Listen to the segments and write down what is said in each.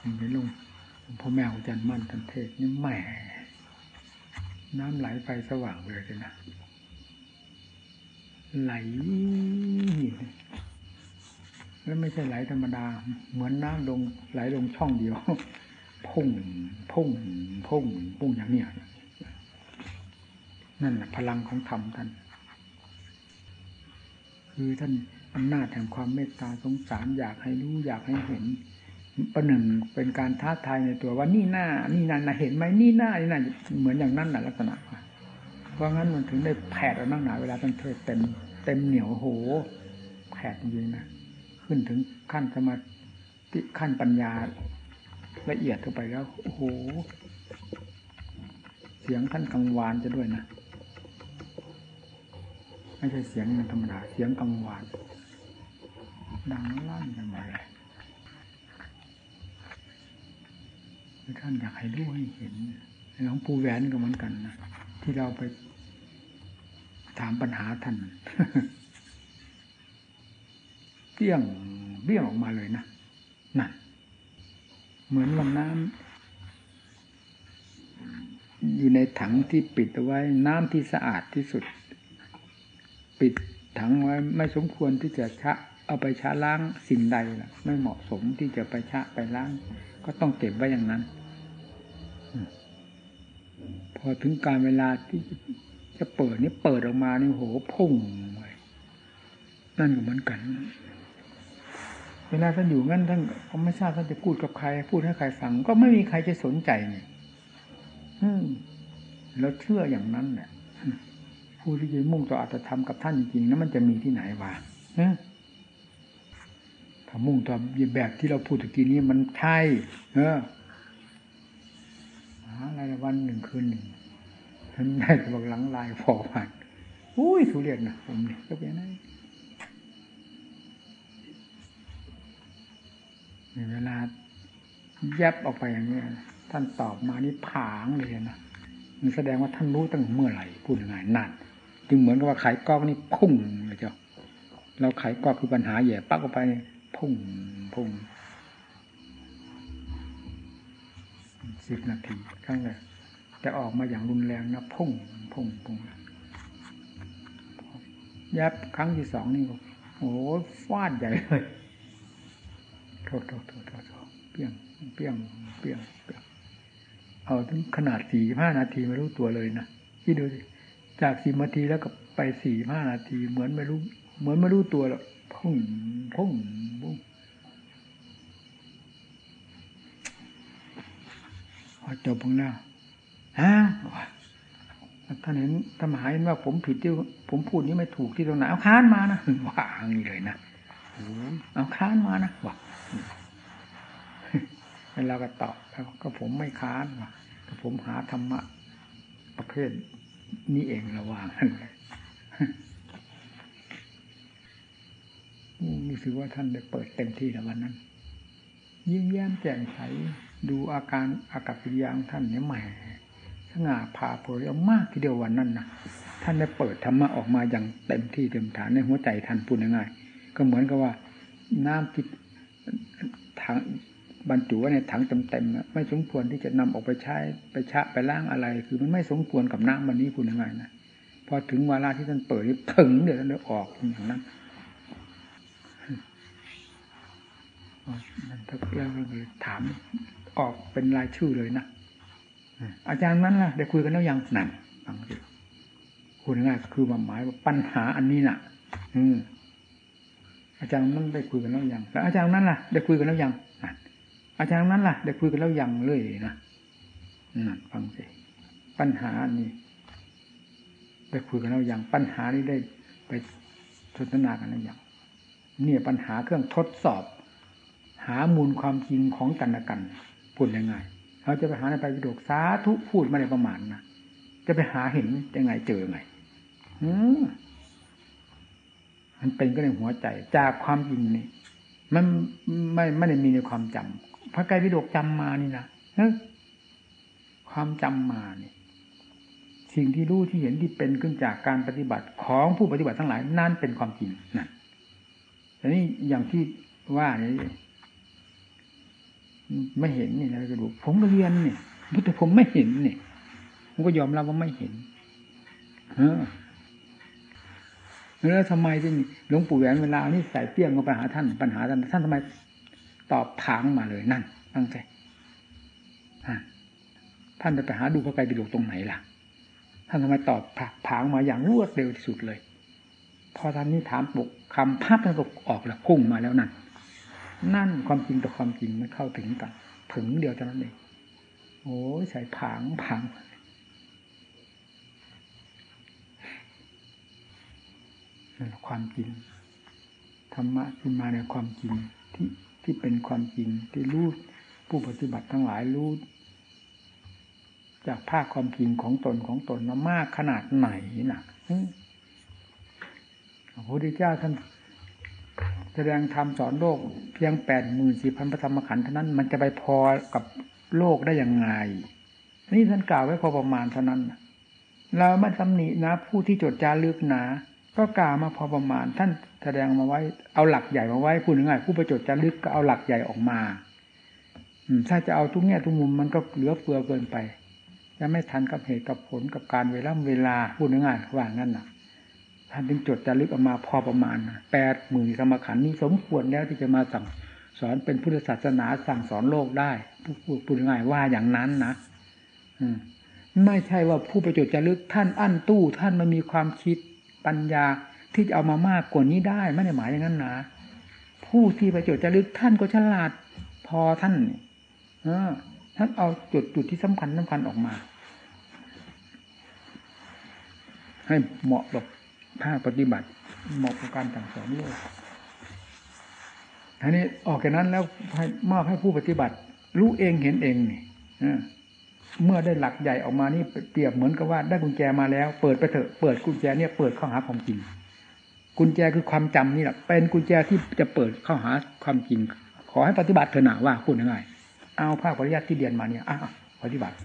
เห็นลงพ่อแม่ของจันมั่นทันเทศนี่แหมน้ำไหลไฟสว่างเลยนะไหลแล้วไม่ใช่ไหลธรรมดา เหมือนน้ำลงไหลลงช่องเดียว พุ่ง พุ่ง พุ่ง พุ่งอย่างเนี้ยนั่นแหละพลังของธรรมท่าน คือท่านอำนาจแห่งความเมตตาสงสารอยากให้รู้อยากให้เห็น ประหนึ่งเป็นการท้าทายในตัวว่านี่หน้า นี่นั่นนะเห็นไหมนี่หน้านี่นั่นเหมือนอย่างนั้นแหละลักษณะเพราะงั้นมันถึงได้แผดออกนั่งหนาเวลาท่านเทศเต็มเต็มเหนียวโหแผดจริงนะขึ้นถึงขั้นสมาธิขั้นปัญญาละเอียดเข้าไปแล้วโอ้โห เสียงท่านกังวานจะด้วยนะไม่ใช่เสียงธรรมดาเสียงกังวานดังลั่นกันมาเลย ท่านอยากให้รู้ให้เห็นหลวงปู่แหวนก็เหมือนกันนะที่เราไปถามปัญหาท่านเปี้ยงเบี้ยงออกมาเลยนะนั่นเหมือนลำน้ำอยู่ในถังที่ปิดเอาไว้ น้ำที่สะอาดที่สุด ปิดถังไว้ไม่สมควรที่จะชะ เอาไปชะล้างสิ่งใดล่ะ ไม่เหมาะสมที่จะไปชะไปล้าง ก็ต้องเก็บไว้อย่างนั้น พอถึงการเวลาที่จะเปิดนี่เปิดออกมานี่โหพุ่งนั่นก็เหมือนกัน เวลาท่านอยู่งั้นท่านเขาไม่ทราบท่านจะพูดกับใคร พูดให้ใครฟัง ก็ไม่มีใครจะสนใจนี่อืมแล้วเชื่ออย่างนั้นเนี่ยผู้ที่จะมุ่งต่ออัตธรรมกับท่านจริงๆนั้นมันจะมีที่ไหนวะถ้ามุ่งต่อแบบที่เราพูดตะกี้นี้มันใช่ เออ หารายวันหนึ่งคืนหนึ่งท่านได้บักหลังลายพอผ่านอุ้ยทุเรียนนะผมเนี่ยก็เป็นไงเวลาแยบออกไปอย่างนี้ท่านตอบมานี่ผางเลยนะมันแสดงว่าท่านรู้ตั้งเมื่อไหร่พูดยังไงนั่นจึงเหมือนกับว่าไขกอกนี่พุ่งเลยเจ้าเราไขกอกคือปัญหาแย่ปักออกไปพุ่งพุ่ง สิบนาทีครั้งแรกจะออกมาอย่างรุนแรงนะพุ่งพุ่งพุ่งยับครั้งที่สองนี่โอ้ฟาดใหญ่เลยโทษโทษโทษโทษเปี้ยงเปี้ยงเปี้ยงเปี้ยงเอาถึงขนาดสี่ห้านาทีไม่รู้ตัวเลยนะคิดดูสิจากสี่นาทีแล้วก็ไปสี่ห้านาที เหมือนไม่รู้ เหมือนไม่รู้ตัวแล้วพุ่งพุ่งพุ่ง พอจบพงแล้วฮะท่านเห็นธรรมหายเห็นว่าผมผิดที่ผมพูดนี้ไม่ถูกที่ตรงไหนเอาค้านมานะว่าอย่างนี้เลยนะเอาค้านมานะว่าแล้วเราก็ตอบแล้วก็ผมไม่ค้านว่าผมหาธรรมะประเภทนี้เองระว่างเลยรู้สึกว่าท่านได้เปิดเต็มที่แล้ววันนั้น ยิ้มแย้มแจ่มใส ดูอาการอากับปิยางท่านเนี่ยใหม่สง่าผ่าเผยเอามากทีเดียววันนั้นนะท่านได้เปิดธรรมะออกมาอย่างเต็มที่เต็มฐานในหัวใจท่านพูดง่ายๆก็เหมือนกับว่าน้ำที่ถังบรรจุไว้ในถังเต็มๆไม่สมควรที่จะนำออกไปใช้ไปชะไปล้างอะไร คือมันไม่สมควรกับน้ำวันนี้พูดง่ายๆนะพอถึงเวลาที่ท่านเปิดนี่ถึงเดี๋ยวท่านได้ออกอย่างนั้นมันถ้าเรื่องเลยถาม ออกเป็นรายชื่อเลยนะอาจารย์นั้นล่ะ ได้คุยกันแล้วยังนั่นฟังสิคุณง่ายคือมาหมายว่าปัญหาอันนี้น่ะ อืมอาจารย์นั้นได้คุยกันแล้วยังแล้วอาจารย์นั้นล่ะ ได้คุยกันแล้วยังอาจารย์นั้นล่ะ ได้คุยกันแล้วยังเลยนะนั่นฟังสิปัญหานี้ ได้คุยกันแล้วยังปัญหานี้ได้ไปสนทนากันแล้วยังเนี่ยปัญหาเครื่องทดสอบ หามูลความจริงของกันและกัน พูดยังไงเราจะไปหาในไปวิโดกสาธุพูดมาในประมาณนะจะไปหาเห็นยังไงเจอไงอืมันเป็นก็ในหัวใจ จากความจริงนี่มันไม่ไม่ได้มีในความจำพระไกรวิโดกจำมานี่นะความจำมานี่สิ่งที่รู้ที่เห็นที่เป็นขึ้นจากการปฏิบัติของผู้ปฏิบัติทั้งหลายนั่นเป็นความจริงนั่นแต่นี่อย่างที่ว่านี่ ไม่เห็นนี่นะกระดูกผมก็เรียนเนี่ยแต่ผมไม่เห็นเนี่ยผมก็ยอมรับว่าไม่เห็นเออแล้วทำไมที่หลวงปู่แหวนเวลานี่ใส่เปี้ยงมาไปหาท่านปัญหาท่านท่านทำไมตอบถางมาเลยนั่นตั้งใจท่านไปหาดูพระไตรปิฎกตรงไหนล่ะ ท่านทำไมตอบผางมาอย่างรวดเร็วที่สุดเลย พอท่านนี้ถามปุกคำพับท่านก็ออกแล้วพุ่งมาแล้วนั่น นั่นความจริงต่อความจริงมันเข้าถึงกันถึงเดียวเท่านั้นเองโอ้ยใส่ผางผางความจริงธรรมะที่มาในความจริงที่ที่เป็นความจริงที่รู้ผู้ปฏิบัติทั้งหลายรู้จากภาคความจริงของตนของตนมากขนาดไหนน่ะพระพุทธเจ้าท่าน แสดงธรรมสอนโลกเพียงแปดหมื่นสี่พันพระธรรมขันธ์เท่านั้นมันจะไปพอกับโลกได้ยังไง นี่ท่านกล่าวไว้พอประมาณเท่านั้นเราไม่ตำหนินะ ผู้ที่จดจารึกหนา ก็กล่าวมาพอประมาณ ท่านแสดงมาไว้ เอาหลักใหญ่มาไว้พูดง่ายผู้ประจดจารึกก็เอาหลักใหญ่ออกมาถ้าจะเอาทุกแง่ทุกมุมมันก็เหลือเฟือเกินไปจะไม่ทันกับเหตุกับผลกับการเวลาเวลาพูดง่ายๆว่างั้นน่ะ ท่านจึงจดจารึกออกมาพอประมาณแปดหมื่นสมขันนี้สมควรแล้วที่จะมาสั่งสอนเป็นพุทธศาสนาสั่งสอนโลกได้พูดพูดง่ายว่าอย่างนั้นนะอืมไม่ใช่ว่าผู้ประจดจารึกท่านอั้นตู้ ท่านมันมีความคิดปัญญาที่จะเอามามากกว่านี้ได้ไม่ได้หมายอย่างนั้นนะผู้ที่ประโยชน์จะลึกท่านก็ฉลาดพอท่านเออท่านเอาจุดจุดที่สำคัญสำคัญออกมา ให้เหมาะกับ ภาคปฏิบัติเหมาะกับการสั่งสอนโลกทีนี้ออกจากนั้นแล้วให้มอบให้ผู้ปฏิบัติ รู้เองเห็นเองนี่เมื่อได้หลักใหญ่ออกมานี่เปรียบเหมือนกับว่าได้กุญแจมาแล้ว เปิดไปเถอะเปิดกุญแจเนี่ยเปิดเข้าหาความจริง กุญแจคือความจำนี่แหละเป็นกุญแจที่จะเปิดเข้าหาความจริง ขอให้ปฏิบัติเถอะหนาว่าพูดง่ายเอาภาคปริยัติที่เรียนมาเนี่ยอ้าวปฏิบัติ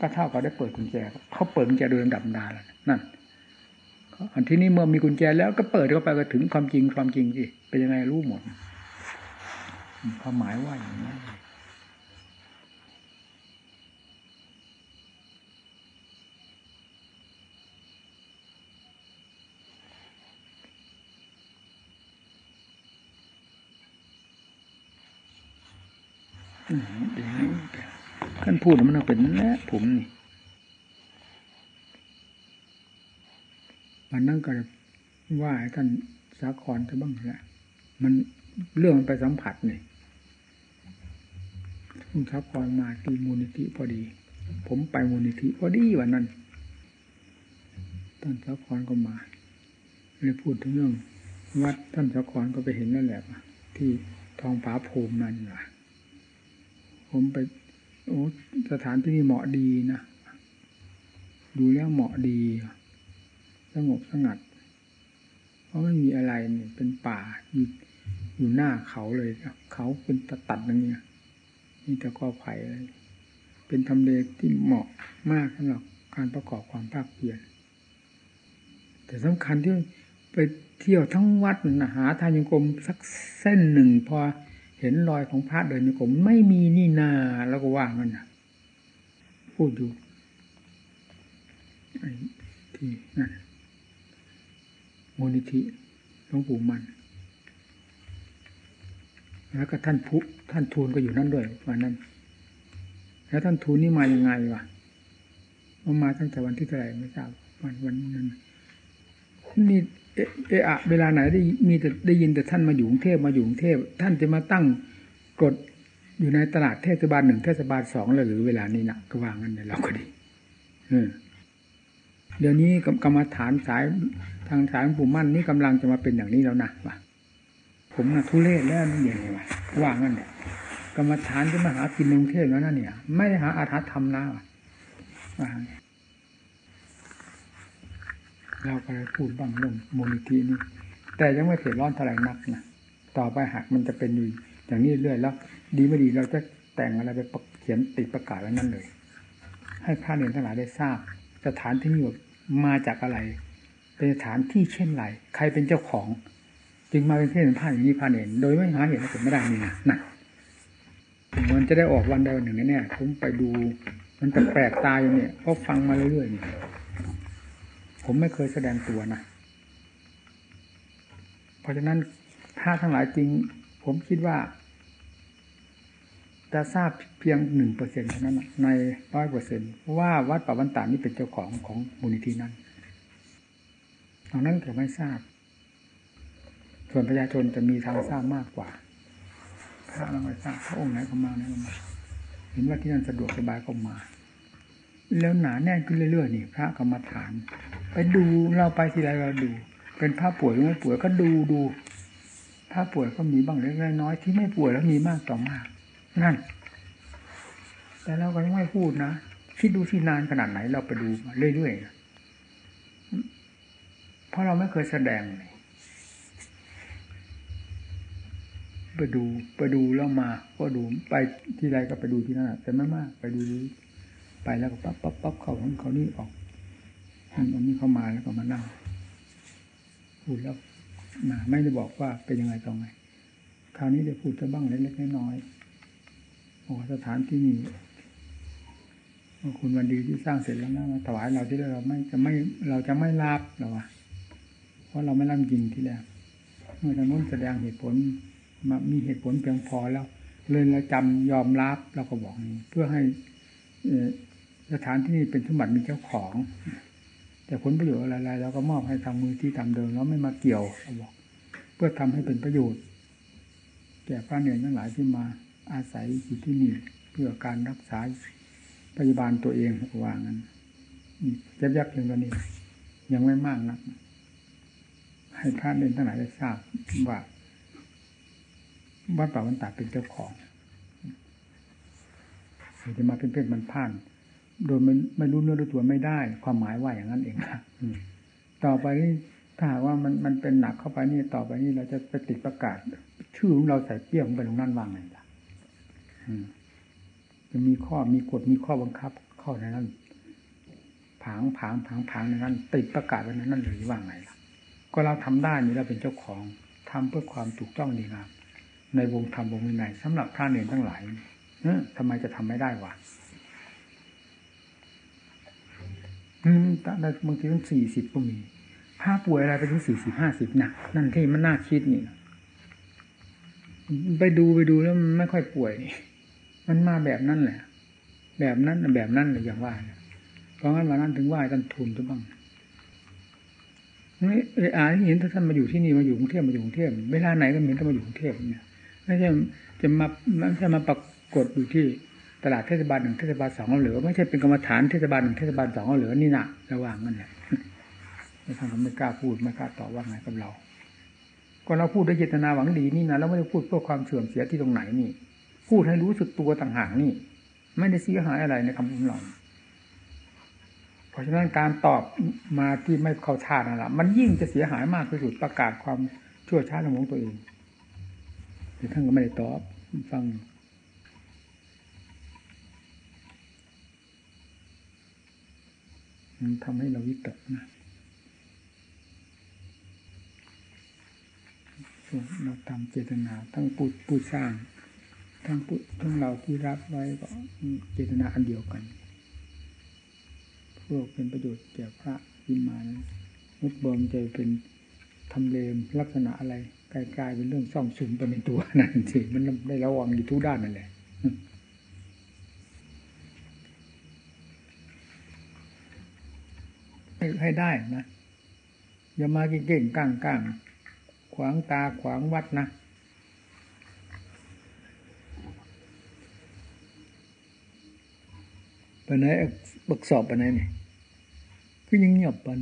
ก็เท่ากับได้เปิดกุญแจเขาเปิดกุญแจโดยลำดับดาแล้วนั่น อันที่นี้เมื่อมีกุญแจแล้วก็เปิดเข้าไปก็ถึงความจริงความจริงสิเป็นยังไงรู้หมดความหมายว่าอย่างนี้ท่านพูดมันเป็นแน่ผมนี่ มันนั่งก็ว่าท่านสาครจะบ้างแหละมันเรื่องมันไปสัมผัสนี่คุณสาครมาที่มูลนิธิพอดี ผมไปมูลนิธิพอดีวันนั้นท่านสาครก็มาเลยพูดถึงเรื่อง วัดท่านสาครก็ไปเห็นนั่นแหละที่ทองผาภูมินั่นแหละผมไปโอ้สถานที่นี่เหมาะดีนะ ดูแล้วเหมาะดี สงบสงัด เพราะไม่มีอะไรเนี่ยเป็นป่าอยู่อยู่หน้าเขาเลยเขาเป็นตัดตัดอย่างเงี้ยนี่แต่ก็ไผ่เลยเป็นทำเลที่เหมาะมากสำหรับการประกอบความภาคเพียรแต่สำคัญที่ไปเที่ยวทั้งวัดนะหาทางยงกรมสักเส้นหนึ่งพอเห็นรอยของพระเดินโยกรมไม่มีนี่นาแล้วก็ว่างันนะพูดอยู่ที่นั่น มูลนิธิหลวงปู่มัน แล้วก็ท่านผู้ท่านทูลก็อยู่นั่นด้วยวันนั้น แล้วท่านทูลนี่มายังไงวะมามาตั้งแต่วันที่เท่าไหร่ไม่ทราบวันวันนั้นนี่เออะเวลาไหนได้มีแต่ได้ยินแต่ท่านมาอยู่กรุงเทพมาอยู่กรุงเทพท่านจะมาตั้งกฎอยู่ในตลาดเทศบาลหนึ่งเทศบาลสองเลยหรือเวลานี้นะก็วางกันในเราก็ดีเดี๋ยวนี้กรรมฐานสาย ทางสายปู่มั่นนี่กำลังจะมาเป็นอย่างนี้แล้วนะว่ะผมนะทุเรศแล้วนี่ย่างไงวะว่างกันเนี่ยกรรมฐานจะมาหากินในกรุงเทพแล้วนั่นเนี่ย ไม่ได้หาอาถรรพ์ธรรมนะว่ะเราก็เลยพูดบ้างเรื่องมูลนิธินี่แต่ยังไม่เผ็ดร้อนเท่าไหร่นักนะต่อไปหากมันจะเป็นอยู่อย่างนี้เรื่อยแล้ว ดีไม่ดีเราจะแต่งอะไรไปเขียนติดประกาศไว้นั่นเลย ให้พระเนรทั้งหลายได้ทราบสถานที่นี้มาจากอะไร เป็นสถานที่เช่นไรใครเป็นเจ้าของ จึงมาเป็นเพศเป็นผ้าอย่างนี้พระเนโดยไม่หาเหตุผลไม่ได้นี่นะนะมันจะได้ออกวันใดวันหนึ่งแน่ๆผมไปดู มันแปลกตายอยู่เนี่ยเพราะฟังมาเรื่อยๆนี่ผมไม่เคยแสดงตัวนะเพราะฉะนั้นถ้าทั้งหลายจริง ผมคิดว่าจะทราบเพียงหนึ่งเปอร์เซ็นต์เท่านั้นในร้อยเปอร์เซ็นต์ว่าวัดป่าวันตานี่เป็นเจ้าของของมูลนิธินั้น ตอนนั้นจะไม่ทราบ ส่วนประชาชนจะมีทางทราบมากกว่า พระเราไม่ทราบพระองค์ไหนก็มาไหนก็มา เห็นว่าที่นั่นสะดวกสบายก็มา แล้วหนาแน่นขึ้นเรื่อยๆนี่พระกรรมฐาน ไปดูเราไปทีไรเราดู เป็นพระป่วยหรือไม่ป่วยก็ดูดูพระป่วยก็มีบ้างเล็กน้อยที่ไม่ป่วยแล้วมีมากต่อมาก นั่น แต่เราก็ยังไม่พูดนะคิดดูที่นานขนาดไหนเราไปดูมาเรื่อยๆ เพราะเราไม่เคยแสดงไปดูไปดูแล้วมา ก็ดูไปที่ใดก็ไปดูที่นั่นแต่ไม่มากไปดูไปแล้วก็ปั๊บปั๊บปั๊บเขาของเขานี่ออกอันนี้เข้ามาแล้วก็มานั่งพูดแล้วมาไม่ได้บอกว่าเป็นยังไงตรงไงคราวนี้ได้พูดจะบ้างเล็กๆน้อยๆโอ้สถานที่นี้คุณวันดีที่สร้างเสร็จแล้วนะมาถวายเราที่เราไม่จะไม่เราจะไม่รับหรอวะ เพราะเราไม่รับจริงที่แรกเมื่อทางนู้นแสดงเหตุผลมามีเหตุผลเพียงพอแล้วเลยเราจำยอมรับเราก็บอกนี้เพื่อให้สถานที่นี้เป็นสมบัติมีเจ้าของ แต่ผลประโยชน์อะไรๆเราก็มอบให้ทางมือที่ทำเดิมแล้วไม่มาเกี่ยวเราบอก เพื่อทำให้เป็นประโยชน์ แก่พระเนรทั้งหลายที่มาอาศัยอยู่ที่นี่เพื่อการรักษาพยาบาลตัวเองว่างั้นยับยับเพียงตัวนี้ ยังไม่มากนะ ให้พระเนรทั้งหลายได้ทราบว่าวัดป่าวันตาเป็นเจ้าของจะมาเป็นเพศมันพ่าน โดยไม่ไม่รู้เนื้อรู้ตัวไม่ได้ ความหมายว่าอย่างนั้นเองครับต่อไปนี่ถ้าว่ามันมันเป็นหนักเข้าไปนี่ต่อไปนี่เราจะไปติดประกาศ ชื่อของเราใส่เปี้ยงไปตรงนั้นว่างไงล่ะจะมีข้อมีกฎมีข้อบังคับ ข้อในนั้นผางผางผางผางในนั้น ติดประกาศไว้ในนั้นหรือว่าไงล่ะ ก็เราทำได้นี่เราเป็นเจ้าของทำเพื่อความถูกต้องดีงามในวงธรรมวงวินัยสำหรับพระเนรทั้งหลายเออทำไมจะทำไม่ได้วะอืมแต่บางทีตั้งสี่สิบก็มีพระป่วยอะไรไปถึงสี่สิบห้าสิบนะนั่นที่มันน่าคิดนี่นะไปดูไปดูแล้วมันไม่ค่อยป่วยนี่มันมาแบบนั้นแหละ แบบนั้นแบบนั้นเลยอย่างว่าเพราะงั้นวันนั้นถึงว่ากันทุนจะบ้าง นี่เอออ่เห็นท่านมาอยู่ที่นี่มาอยู่กรุงเทพมาอยู่กรุงเทพเวลาไหนก็เห็นท่านมาอยู่กรุงเทพเนี่ยไม่ใช่จะมาไม่ใช่มาปรากฏอยู่ที่ตลาดเทศบาลหนึ่งเทศบาลสองเหลือ ไม่ใช่เป็นกรรมฐานเทศบาลหนึ่งเทศบาลสองเหลือนี่นะระหว่างนั่นแหละท่านก็ไม่กล้าพูดไม่กล้าตอบว่าไงกับเรา ก็เราพูดด้วยเจตนาหวังดีนี่นะเราไม่ได้พูดเพื่อความเสื่อมเสียที่ตรงไหนนี่ พูดให้รู้สึกตัวต่างหากนี่ ไม่ได้เสียหายอะไรในคำพูดเรา เพราะฉะนั้นการตอบมาที่ไม่เข้าชานั่นแหละมันยิ่งจะเสียหายมากที่สุดประกาศความชั่วช้าของตัวเองแต่ท่านก็ไม่ได้ตอบฟังมันทำให้เราวิตกนะเราทำเจตนา ทั้งปูดปูสร้าง ทั้งปูทั้งเราที่รับไว้ก็เจตนาอันเดียวกัน เพื่อเป็นประโยชน์แก่พระที่มานะมุดบอมจะเป็นทำเลมลักษณะอะไรกลายเป็นเรื่องซ่องสุมไปในตัวนั่นสิมันได้ระวังอยู่ทุกด้านนั่นแหละให้ได้นะอย่ามาเก่งๆก้างๆขวางตาขวางวัดนะไปไหนบักสอบไปไหนนี่ คือยังเงียบปัน